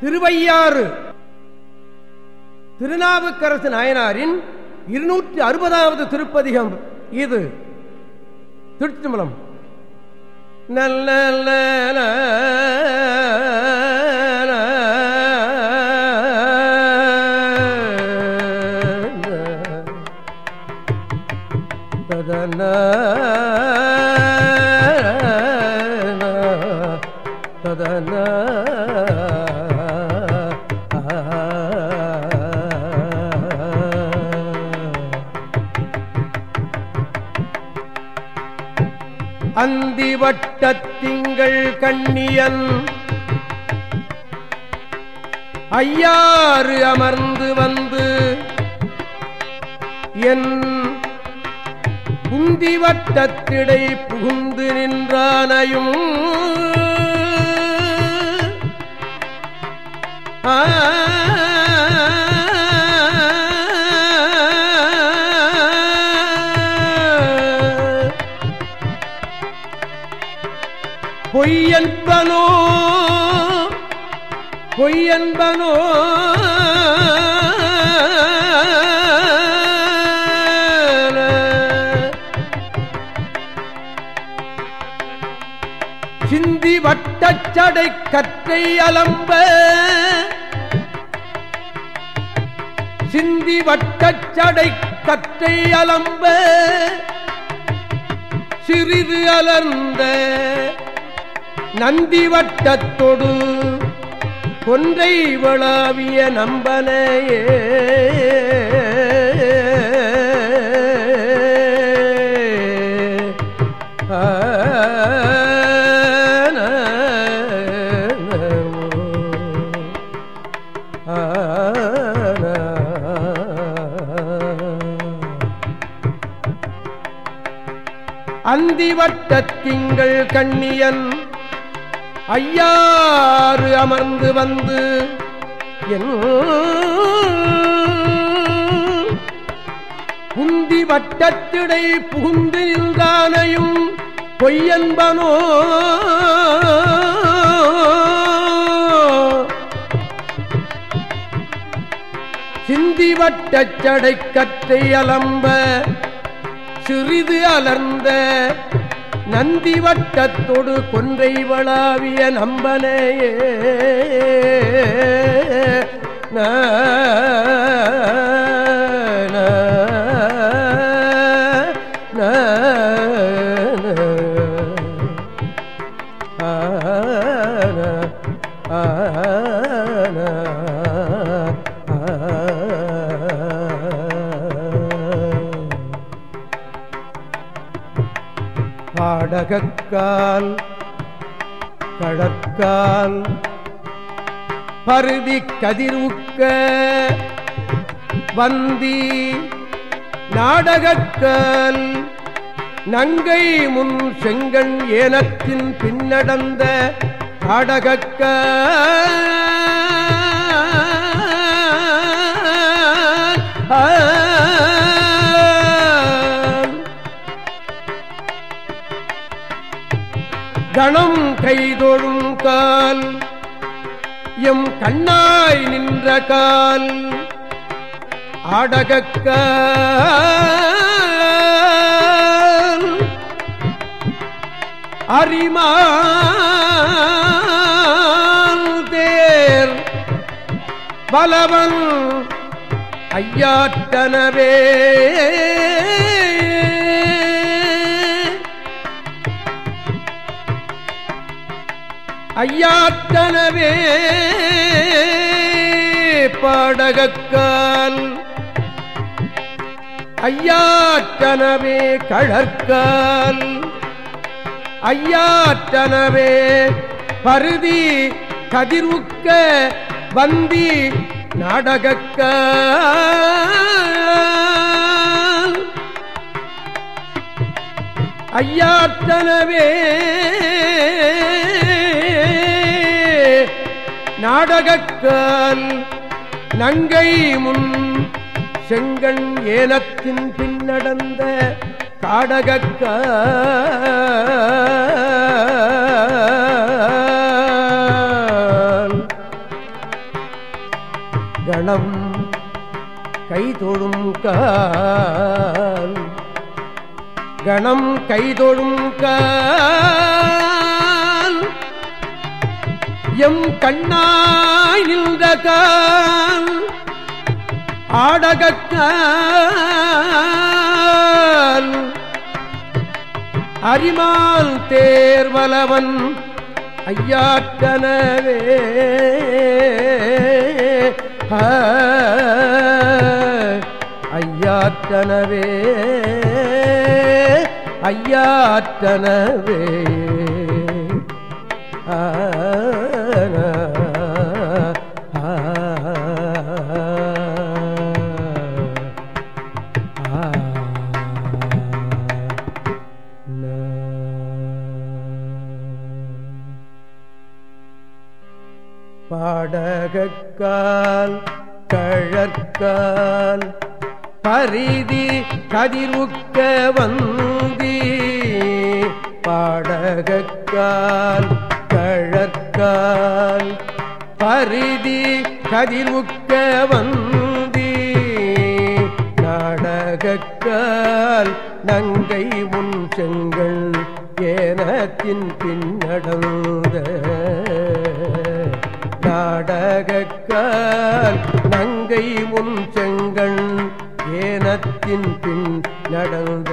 திருவையாறு திருநாவுக்கரசு நாயனாரின் இருநூற்றி அறுபதாவது திருப்பதிகம் இது திருச்சிமலம் நல்ல ததன அந்தி வட்டத்திங்கள் கண்ணியன். ஐயாறு அமர்ந்து வந்து என் குந்தி வட்டத்திடை புகுந்து நின்றானையும். ஆ பொய்யன்பனோ? பொய்யன்பனோ? சிந்தி வட்டச்சடை கற்றை அலம்ப. சிந்தி வட்டச்சடை கற்றை அலம்ப. சிறிது அலர்ந்த நந்தி வட்டத்தொடு கொன்றை வளாவிய நம்பனையே. அந்தி வட்டத்திங்கள் கண்ணியன் ஐயாறு அமர்ந்து வந்து என் குந்தி வட்டத்திடை புகுந்து நின்றானையும் பொய்யன்பனோ? சிந்தி வட்டச்சடை கற்றை அலம்ப சிறிது அலர்ந்த நந்தி வட்டத்தொடு கொன்றை வளாவிய நம்பனையே. ஆ ந ந கடற்கால் பருதி கதிர்வுக்க வந்தி நாடகக்கால் நங்கை முன் செங்கண் ஏலத்தின் பின்னடந்த காடகக்க கணம் கைதொழும் கால் எம் கண்ணாய் நின்ற கால் ஆடகக்க அரிமான் பலவன் ஐயாட்டனவே ஐயாத்தனவே பாடகக்கால். ஐயாற்றனவே கழற்கால். ஐயாற்றனவே பருதி கதிர்வுக்க வந்தி நாடகக்க ஐயாற்றனவே நாடகக்கால் நங்கை முன் செங்கண் ஏனத்தின் பின்னடந்த காடகக்கால் கணம் கைதொழும் கால் கணம் கைதொழும் கால் எம் கண்ணாய் நின்ற கால் ஆடகக்கால் அரிமால் தேர்வலவன் ஐயாட்டனவே ஐயாட்டனவே ஐயாட்டனவே பாடகக்கால் கழற்கால் பரிதி கதிருக்க வந்தி பாடகக்கால் கழற்கால் பரிதி கதிருக்க வந்தி நாடகக்கால் நங்கை முன் செங்கள் ஏனத்தின் பின்னடம் நாடகக்கால் நங்கை முன் செங்கண் ஏனத்தின் பின் நடந்த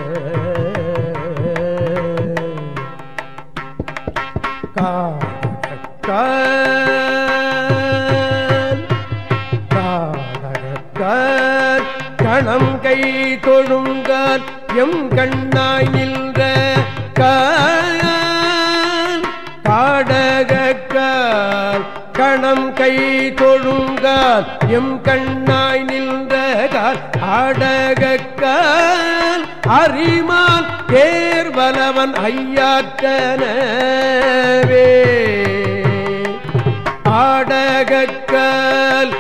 காடகக்கால் காடகக்கால் கணம் கை தொழுங்கால் எம் கண்ணாய் நின்ற கால் கணம் கை தொழுங்கால் எம் கண்ணாய் நின்ற கால் ஆடகக்கால் அரிமான் தேர்வலவன் ஐயாற்றனவே. ஆடகக்கால்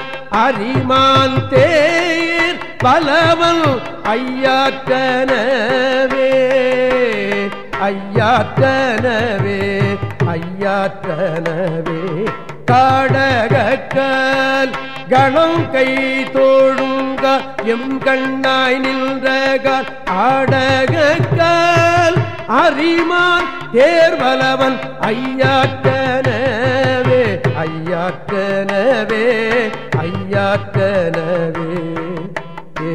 அரிமான் தேர் பலவன் ஐயாற்றனவே. ஐயாற்றனவே ஐயாற்றனவே. காடகக்கால் கணம் கை தோழுங்க எம் கண்ணாய் நின்றகால். ஆடகக்கால் அரிமான் தேர்வலவன் ஐயாக்கனவே ஐயாக்கனவே ஐயாக்கனவே ஏ